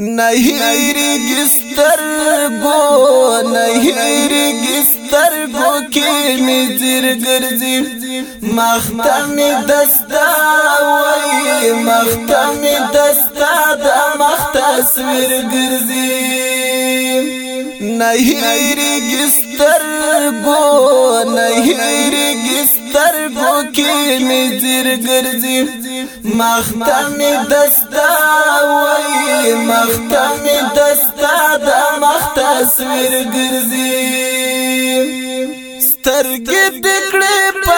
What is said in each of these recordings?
نهیر گستر گو نهیر گستر گو کې می زیر ګرځي مختم دستا وای مختم دستا د مختصویر ګرځي نهیر گستر گو نهیر گستر گو کې می زیر ګرځي مختم دستا مخته می دستا د مخته تصویر ګرځي سترګې دکړې په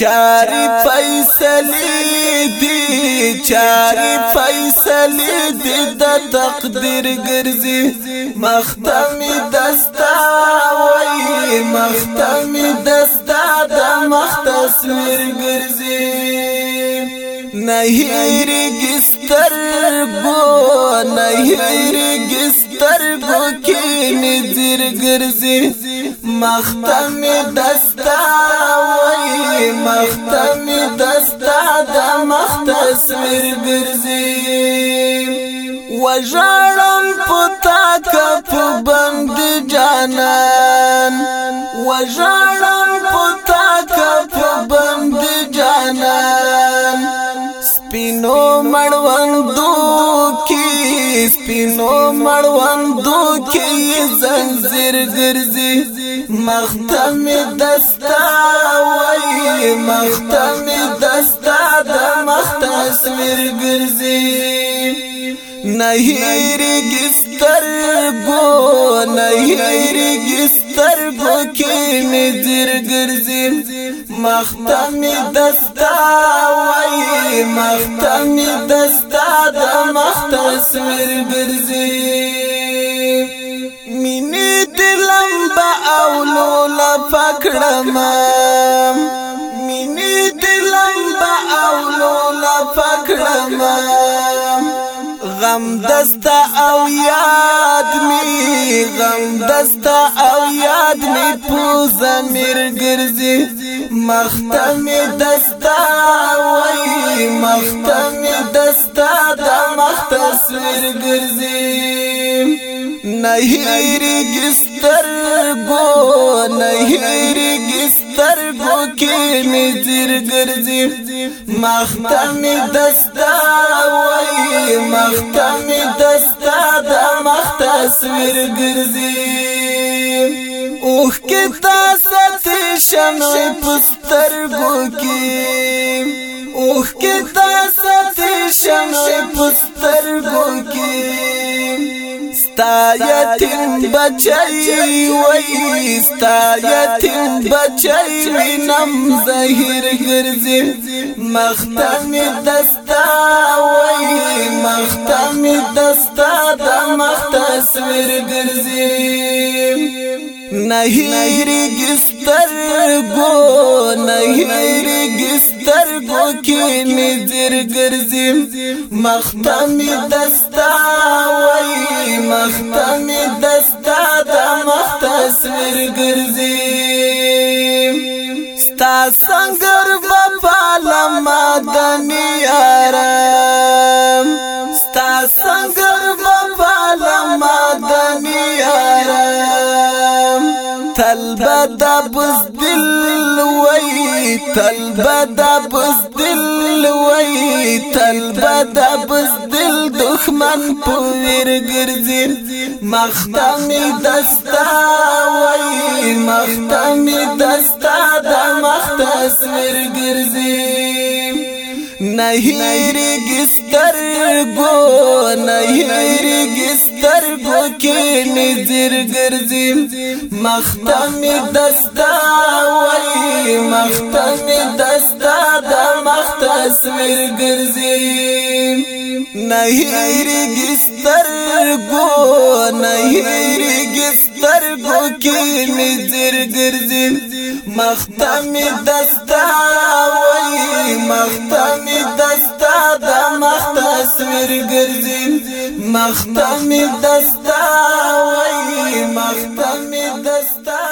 چاری فیصلی دی چاری فیصلی دی دا تقدیر گرزی مختمی دستا وی مختمی دستا دا مخت تصویر گرزی نهیر گستر گو نهیر گستر گو کی نزیر گرزی مختمی دستا غير برزيم وجعلن فتاك کپ بند جانان وژړم پتا کپ بند جانان سپینو سپینو مړوندو کې زنجیر ګرځي مختم دستا وای مختم دستا د مختصویر ګرځي نهیر گستر گو نهیر گستر گو کی نظر گرزیم مختمی دستا وای مختمی دستا د مخ تصویر برزی مینه دلم با اولو لا پکړم مینه دلم با اولو لا پکړم غم دستا او یاد می غم دستا او یاد می پوز میر ګرځي مختم دستا وای مختم دستا د مختصر ګرځي نهیری گستر گو نهیری گستر گو کې می زیر ګرځي مختم دستا وای مختم دستا د مخ تصویر ګرځي اوخ کې تاسو شمع پستر گو کې اوخ کې تاسو شمع پستر گو کې ستا یتیم بچی وای ستا یتیم بچی وینم زهیر ګرځي مختم دستا وای مختم دستا د مختصویر ګرځي نهیر گستر گو نهیر گستر گو کی می زیر گرزیم مختم دستا مخته می دستا د مخ تصویر ګرځي ستا څنګه په لمه دمه تلبه د بزدل وای تلبه د بزدل وای تلبه د بزدل دښمن په ویر ګرځي مختمی دستا وای مختمی دستا د مختص ویر ګرځي نه هیرګستر ګو نه هیرګستر سترګو کې نذر ګرځي مختم دستا وای مختم دستا د مختصمر ګرځي نه هیرګي سترګو نه هیرګي سترګو کې نذر ګرځي مختم دستا وای مختم دستا تصویر ګرځي مختم دستا وای مختم دستا